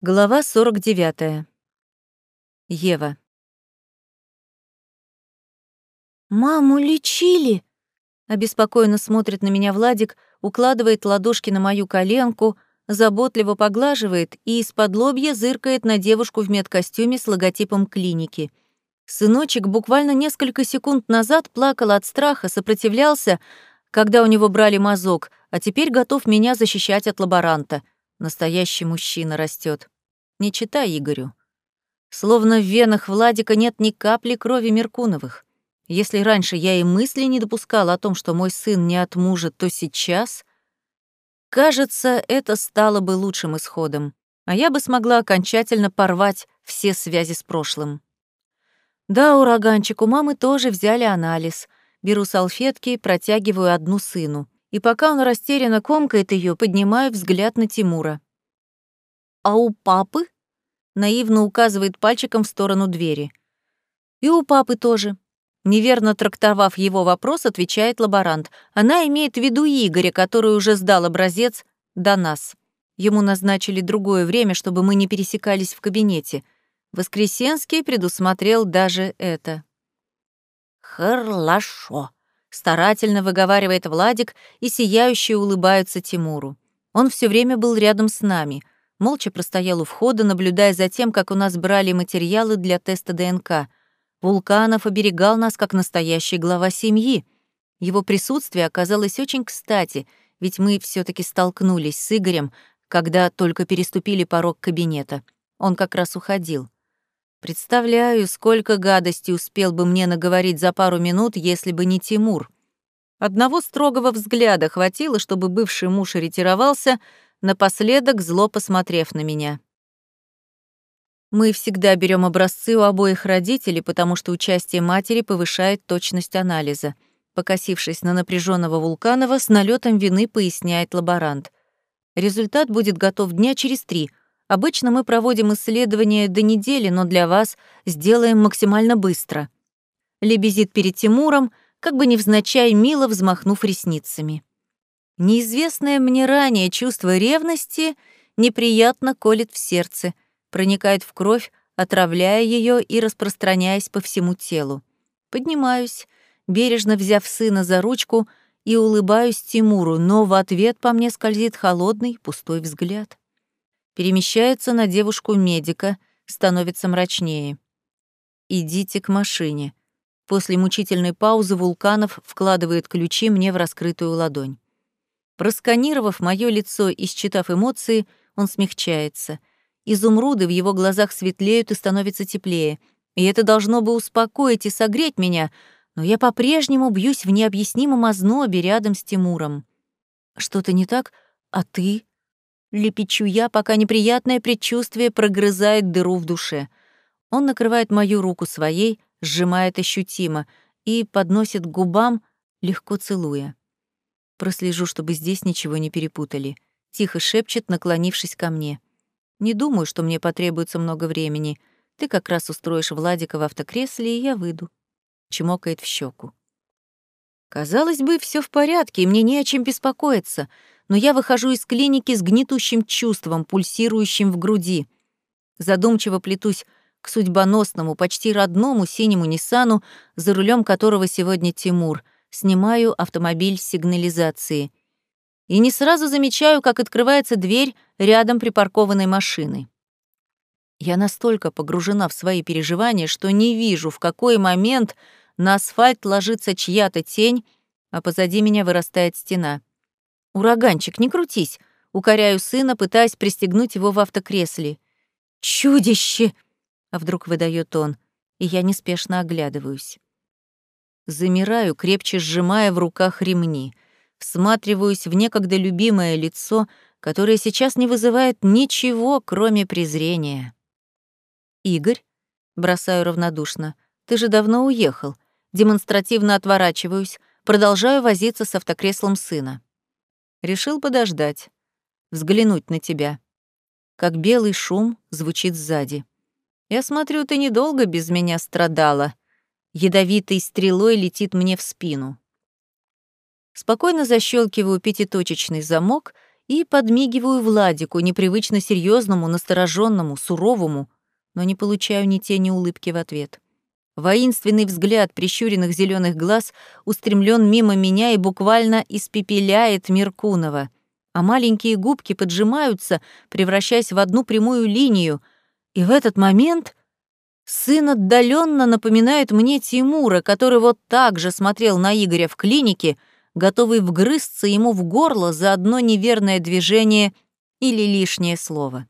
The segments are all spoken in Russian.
Глава 49. Ева. «Маму лечили!» Обеспокоенно смотрит на меня Владик, укладывает ладошки на мою коленку, заботливо поглаживает и из-под лобья зыркает на девушку в медкостюме с логотипом клиники. Сыночек буквально несколько секунд назад плакал от страха, сопротивлялся, когда у него брали мазок, а теперь готов меня защищать от лаборанта — Настоящий мужчина растет. Не читай Игорю. Словно в венах Владика нет ни капли крови Меркуновых. Если раньше я и мысли не допускала о том, что мой сын не от мужа, то сейчас... Кажется, это стало бы лучшим исходом, а я бы смогла окончательно порвать все связи с прошлым. Да, ураганчик, у мамы тоже взяли анализ. Беру салфетки, протягиваю одну сыну и пока он растерянно комкает ее, поднимаю взгляд на Тимура. «А у папы?» — наивно указывает пальчиком в сторону двери. «И у папы тоже». Неверно трактовав его вопрос, отвечает лаборант. Она имеет в виду Игоря, который уже сдал образец до нас. Ему назначили другое время, чтобы мы не пересекались в кабинете. Воскресенский предусмотрел даже это. «Хорошо», Старательно выговаривает Владик, и сияющий улыбается Тимуру. Он все время был рядом с нами, молча простоял у входа, наблюдая за тем, как у нас брали материалы для теста ДНК. Вулканов оберегал нас как настоящий глава семьи. Его присутствие оказалось очень кстати, ведь мы все таки столкнулись с Игорем, когда только переступили порог кабинета. Он как раз уходил. Представляю, сколько гадости успел бы мне наговорить за пару минут, если бы не Тимур. Одного строгого взгляда хватило, чтобы бывший муж ретировался, напоследок зло посмотрев на меня. Мы всегда берем образцы у обоих родителей, потому что участие матери повышает точность анализа. Покосившись на напряженного Вулканова, с налетом вины поясняет лаборант. Результат будет готов дня через три — Обычно мы проводим исследования до недели, но для вас сделаем максимально быстро. Лебезит перед Тимуром, как бы невзначай мило взмахнув ресницами. Неизвестное мне ранее чувство ревности неприятно колет в сердце, проникает в кровь, отравляя ее и распространяясь по всему телу. Поднимаюсь, бережно взяв сына за ручку, и улыбаюсь Тимуру, но в ответ по мне скользит холодный, пустой взгляд перемещается на девушку-медика, становится мрачнее. «Идите к машине». После мучительной паузы Вулканов вкладывает ключи мне в раскрытую ладонь. Просканировав мое лицо и считав эмоции, он смягчается. Изумруды в его глазах светлеют и становятся теплее. И это должно бы успокоить и согреть меня, но я по-прежнему бьюсь в необъяснимом ознобе рядом с Тимуром. «Что-то не так? А ты?» Лепечу я, пока неприятное предчувствие прогрызает дыру в душе. Он накрывает мою руку своей, сжимает ощутимо и подносит к губам, легко целуя. Прослежу, чтобы здесь ничего не перепутали. Тихо шепчет, наклонившись ко мне. Не думаю, что мне потребуется много времени. Ты как раз устроишь Владика в автокресле, и я выйду. Чмокает в щеку. Казалось бы, все в порядке, и мне не о чем беспокоиться — но я выхожу из клиники с гнетущим чувством, пульсирующим в груди. Задумчиво плетусь к судьбоносному, почти родному синему Ниссану, за рулем которого сегодня Тимур. Снимаю автомобиль с сигнализации. И не сразу замечаю, как открывается дверь рядом припаркованной машины. Я настолько погружена в свои переживания, что не вижу, в какой момент на асфальт ложится чья-то тень, а позади меня вырастает стена. «Ураганчик, не крутись!» Укоряю сына, пытаясь пристегнуть его в автокресле. «Чудище!» — а вдруг выдает он, и я неспешно оглядываюсь. Замираю, крепче сжимая в руках ремни. Всматриваюсь в некогда любимое лицо, которое сейчас не вызывает ничего, кроме презрения. «Игорь?» — бросаю равнодушно. «Ты же давно уехал». Демонстративно отворачиваюсь, продолжаю возиться с автокреслом сына. Решил подождать, взглянуть на тебя. Как белый шум звучит сзади. Я смотрю, ты недолго без меня страдала. Ядовитой стрелой летит мне в спину. Спокойно защелкиваю пятиточечный замок и подмигиваю Владику, непривычно серьезному, настороженному, суровому, но не получаю ни тени улыбки в ответ. Воинственный взгляд прищуренных зеленых глаз устремлен мимо меня и буквально испепеляет Меркунова, а маленькие губки поджимаются, превращаясь в одну прямую линию, и в этот момент сын отдаленно напоминает мне Тимура, который вот так же смотрел на Игоря в клинике, готовый вгрызться ему в горло за одно неверное движение или лишнее слово.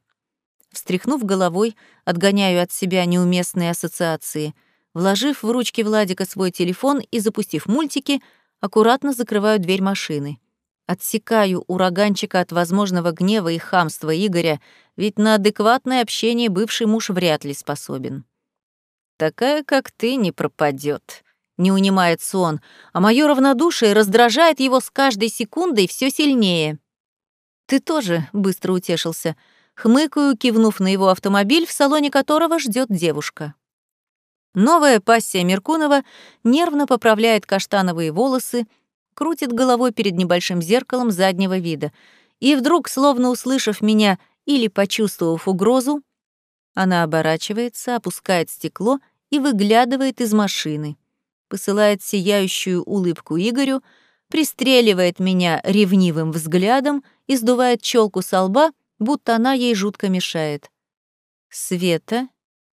Встряхнув головой, отгоняю от себя неуместные ассоциации, вложив в ручки Владика свой телефон и запустив мультики, аккуратно закрываю дверь машины. Отсекаю ураганчика от возможного гнева и хамства Игоря, ведь на адекватное общение бывший муж вряд ли способен. «Такая, как ты, не пропадет, не унимается он, а мое равнодушие раздражает его с каждой секундой все сильнее. «Ты тоже быстро утешился», хмыкаю, кивнув на его автомобиль, в салоне которого ждет девушка. Новая пассия Меркунова нервно поправляет каштановые волосы, крутит головой перед небольшим зеркалом заднего вида, и вдруг, словно услышав меня или почувствовав угрозу, она оборачивается, опускает стекло и выглядывает из машины, посылает сияющую улыбку Игорю, пристреливает меня ревнивым взглядом и сдувает челку со лба, будто она ей жутко мешает. Света,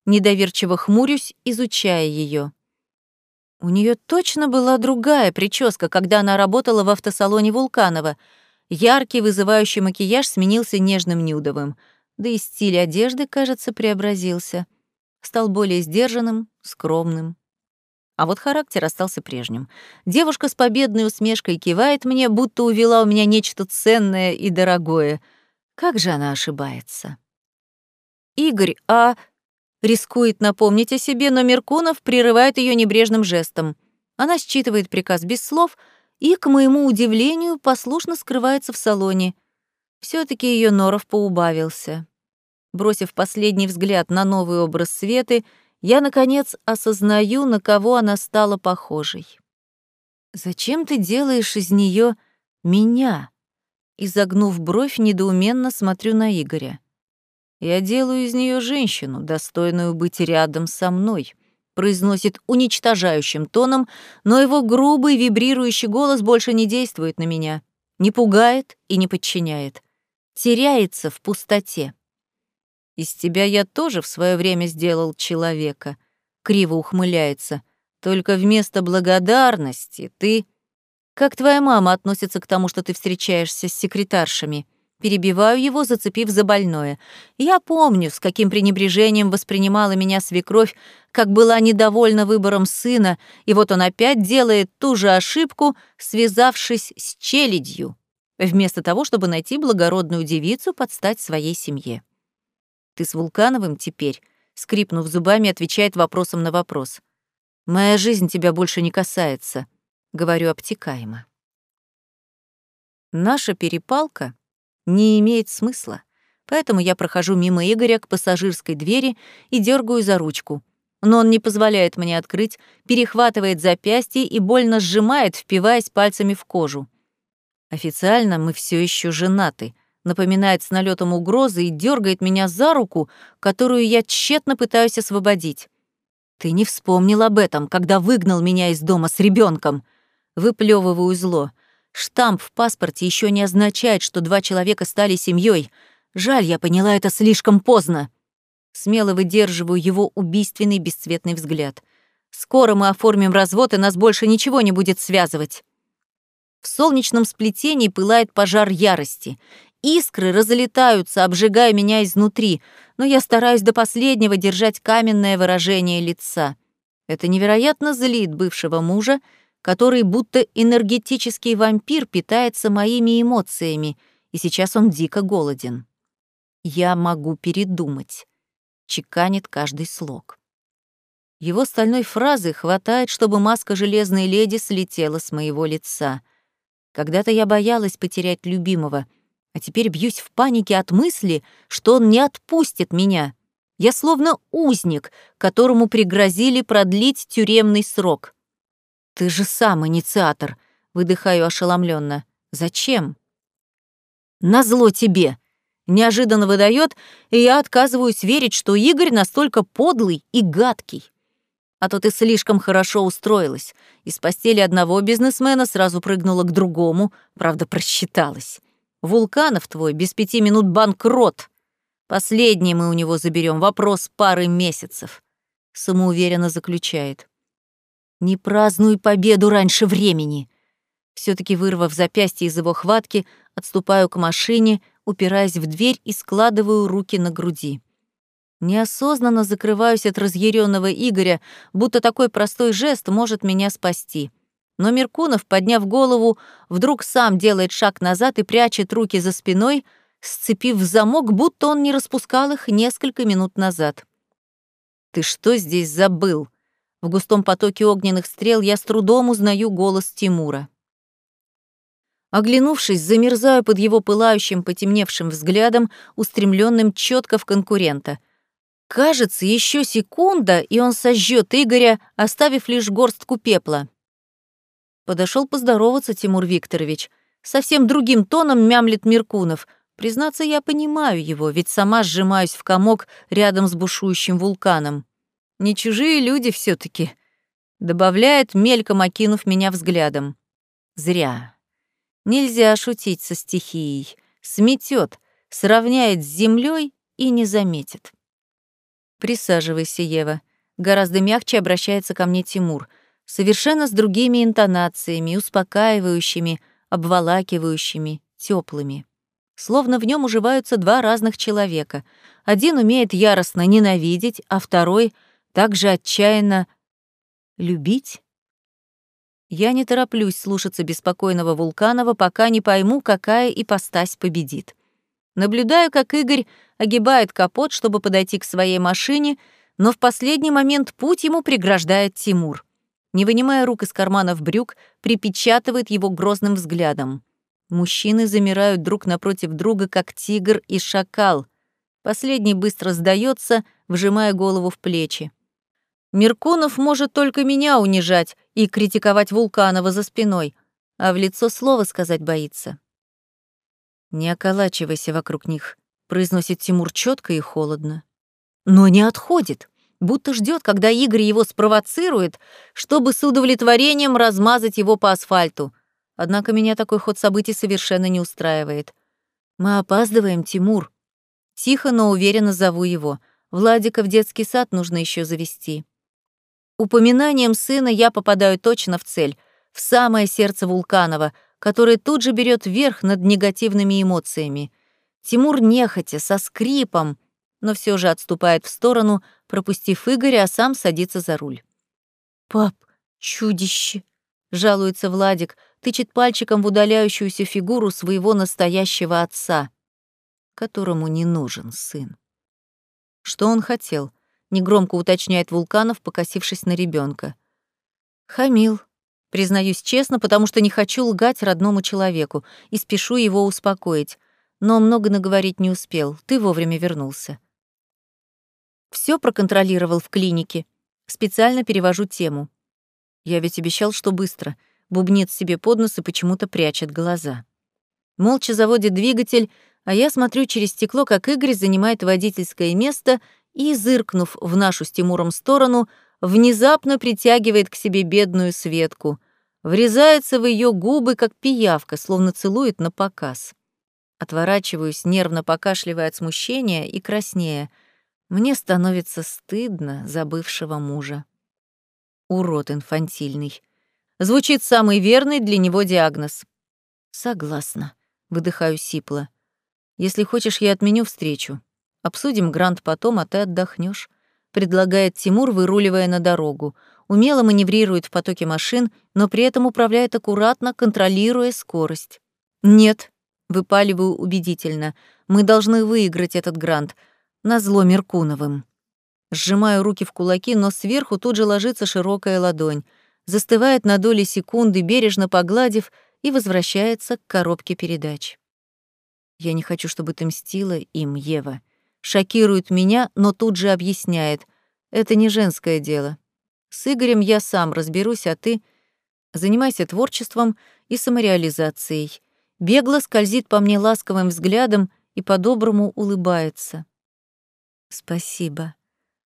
недоверчиво хмурюсь, изучая ее. У нее точно была другая прическа, когда она работала в автосалоне Вулканова. Яркий вызывающий макияж сменился нежным нюдовым, да и стиль одежды, кажется, преобразился. Стал более сдержанным, скромным. А вот характер остался прежним. Девушка с победной усмешкой кивает мне, будто увела у меня нечто ценное и дорогое — как же она ошибается? «Игорь, а...» Рискует напомнить о себе, но Меркунов прерывает ее небрежным жестом. Она считывает приказ без слов и, к моему удивлению, послушно скрывается в салоне. все таки ее норов поубавился. Бросив последний взгляд на новый образ Светы, я, наконец, осознаю, на кого она стала похожей. «Зачем ты делаешь из нее меня?» Изогнув бровь, недоуменно смотрю на Игоря. «Я делаю из нее женщину, достойную быть рядом со мной», произносит уничтожающим тоном, но его грубый вибрирующий голос больше не действует на меня, не пугает и не подчиняет. Теряется в пустоте. «Из тебя я тоже в свое время сделал человека», — криво ухмыляется. «Только вместо благодарности ты...» Как твоя мама относится к тому, что ты встречаешься с секретаршами? Перебиваю его, зацепив за больное. Я помню, с каким пренебрежением воспринимала меня свекровь, как была недовольна выбором сына, и вот он опять делает ту же ошибку, связавшись с челядью, вместо того, чтобы найти благородную девицу под стать своей семье. Ты с Вулкановым теперь, скрипнув зубами, отвечает вопросом на вопрос. Моя жизнь тебя больше не касается говорю обтекаемо. Наша перепалка не имеет смысла, поэтому я прохожу мимо Игоря к пассажирской двери и дергаю за ручку. Но он не позволяет мне открыть, перехватывает запястье и больно сжимает, впиваясь пальцами в кожу. Официально мы все еще женаты, напоминает с налетом угрозы и дергает меня за руку, которую я тщетно пытаюсь освободить. Ты не вспомнил об этом, когда выгнал меня из дома с ребенком, Выплевываю зло. Штамп в паспорте еще не означает, что два человека стали семьей. Жаль, я поняла это слишком поздно. Смело выдерживаю его убийственный бесцветный взгляд. Скоро мы оформим развод, и нас больше ничего не будет связывать. В солнечном сплетении пылает пожар ярости. Искры разлетаются, обжигая меня изнутри, но я стараюсь до последнего держать каменное выражение лица. Это невероятно злит бывшего мужа, который будто энергетический вампир питается моими эмоциями, и сейчас он дико голоден. Я могу передумать. Чеканит каждый слог. Его стальной фразы хватает, чтобы маска железной леди слетела с моего лица. Когда-то я боялась потерять любимого, а теперь бьюсь в панике от мысли, что он не отпустит меня. Я словно узник, которому пригрозили продлить тюремный срок. «Ты же сам инициатор», — выдыхаю ошеломленно. «Зачем?» Назло тебе!» Неожиданно выдает, и я отказываюсь верить, что Игорь настолько подлый и гадкий. А то ты слишком хорошо устроилась. Из постели одного бизнесмена сразу прыгнула к другому, правда, просчиталась. Вулканов твой без пяти минут банкрот. Последний мы у него заберем, вопрос пары месяцев. Самоуверенно заключает. Не празднуй победу раньше времени. все таки вырвав запястье из его хватки, отступаю к машине, упираясь в дверь и складываю руки на груди. Неосознанно закрываюсь от разъяренного Игоря, будто такой простой жест может меня спасти. Но Меркунов, подняв голову, вдруг сам делает шаг назад и прячет руки за спиной, сцепив в замок, будто он не распускал их несколько минут назад. «Ты что здесь забыл?» В густом потоке огненных стрел я с трудом узнаю голос Тимура. Оглянувшись, замерзаю под его пылающим, потемневшим взглядом, устремленным четко в конкурента. Кажется, еще секунда, и он сожжет Игоря, оставив лишь горстку пепла. Подошел поздороваться Тимур Викторович. Совсем другим тоном мямлет Меркунов. Признаться, я понимаю его, ведь сама сжимаюсь в комок рядом с бушующим вулканом. Не чужие люди все таки добавляет, мельком окинув меня взглядом. Зря. Нельзя шутить со стихией. Сметет, сравняет с землей и не заметит. «Присаживайся, Ева». Гораздо мягче обращается ко мне Тимур, совершенно с другими интонациями, успокаивающими, обволакивающими, теплыми. Словно в нем уживаются два разных человека. Один умеет яростно ненавидеть, а второй — также отчаянно любить. Я не тороплюсь слушаться беспокойного Вулканова, пока не пойму, какая ипостась победит. Наблюдаю, как Игорь огибает капот, чтобы подойти к своей машине, но в последний момент путь ему преграждает Тимур. Не вынимая рук из карманов брюк, припечатывает его грозным взглядом. Мужчины замирают друг напротив друга, как тигр и шакал. Последний быстро сдается, вжимая голову в плечи. Меркунов может только меня унижать и критиковать Вулканова за спиной, а в лицо слова сказать боится. «Не околачивайся вокруг них», — произносит Тимур четко и холодно. Но не отходит, будто ждет, когда Игорь его спровоцирует, чтобы с удовлетворением размазать его по асфальту. Однако меня такой ход событий совершенно не устраивает. «Мы опаздываем, Тимур». Тихо, но уверенно зову его. Владика в детский сад нужно еще завести. Упоминанием сына я попадаю точно в цель, в самое сердце Вулканова, которое тут же берет верх над негативными эмоциями. Тимур нехотя, со скрипом, но все же отступает в сторону, пропустив Игоря, а сам садится за руль. «Пап, чудище!» — жалуется Владик, тычет пальчиком в удаляющуюся фигуру своего настоящего отца, которому не нужен сын. Что он хотел? Негромко уточняет Вулканов, покосившись на ребенка. Хамил, признаюсь честно, потому что не хочу лгать родному человеку и спешу его успокоить но много наговорить не успел, ты вовремя вернулся. Все проконтролировал в клинике. Специально перевожу тему. Я ведь обещал, что быстро. Бубнит себе под нос и почему-то прячет глаза. Молча заводит двигатель, а я смотрю через стекло, как Игорь занимает водительское место и, зыркнув в нашу с Тимуром сторону, внезапно притягивает к себе бедную Светку, врезается в ее губы, как пиявка, словно целует на показ. Отворачиваюсь, нервно покашливая от смущения и краснея. Мне становится стыдно за бывшего мужа. Урод инфантильный. Звучит самый верный для него диагноз. Согласна. Выдыхаю сипло. Если хочешь, я отменю встречу. Обсудим грант потом, а ты отдохнешь. предлагает Тимур, выруливая на дорогу. Умело маневрирует в потоке машин, но при этом управляет аккуратно, контролируя скорость. Нет, Выпаливаю убедительно. Мы должны выиграть этот грант. Назло Меркуновым. Сжимаю руки в кулаки, но сверху тут же ложится широкая ладонь. Застывает на доли секунды, бережно погладив, и возвращается к коробке передач. Я не хочу, чтобы ты мстила им, Ева. Шокирует меня, но тут же объясняет. Это не женское дело. С Игорем я сам разберусь, а ты занимайся творчеством и самореализацией. бегло скользит по мне ласковым взглядом и по-доброму улыбается. «Спасибо».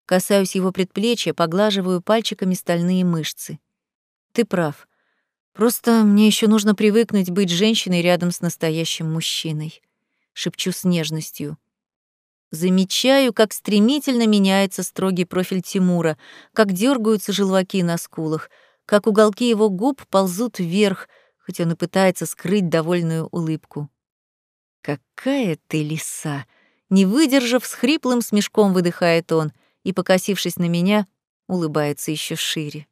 Касаюсь его предплечья, поглаживаю пальчиками стальные мышцы. «Ты прав. Просто мне еще нужно привыкнуть быть женщиной рядом с настоящим мужчиной», — шепчу с нежностью. Замечаю, как стремительно меняется строгий профиль Тимура, как дергаются желваки на скулах, как уголки его губ ползут вверх, хоть он и пытается скрыть довольную улыбку. «Какая ты лиса!» Не выдержав, с хриплым смешком выдыхает он и, покосившись на меня, улыбается еще шире.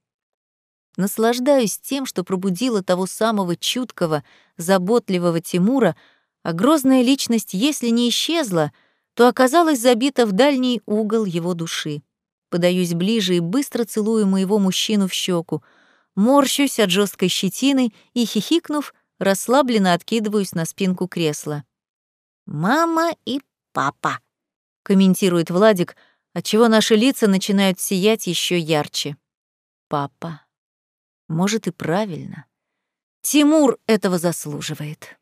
Наслаждаюсь тем, что пробудила того самого чуткого, заботливого Тимура, а грозная личность, если не исчезла, то оказалась забита в дальний угол его души. Подаюсь ближе и быстро целую моего мужчину в щеку, морщусь от жесткой щетины и, хихикнув, расслабленно откидываюсь на спинку кресла. «Мама и папа», — комментирует Владик, отчего наши лица начинают сиять еще ярче. «Папа. Может, и правильно. Тимур этого заслуживает».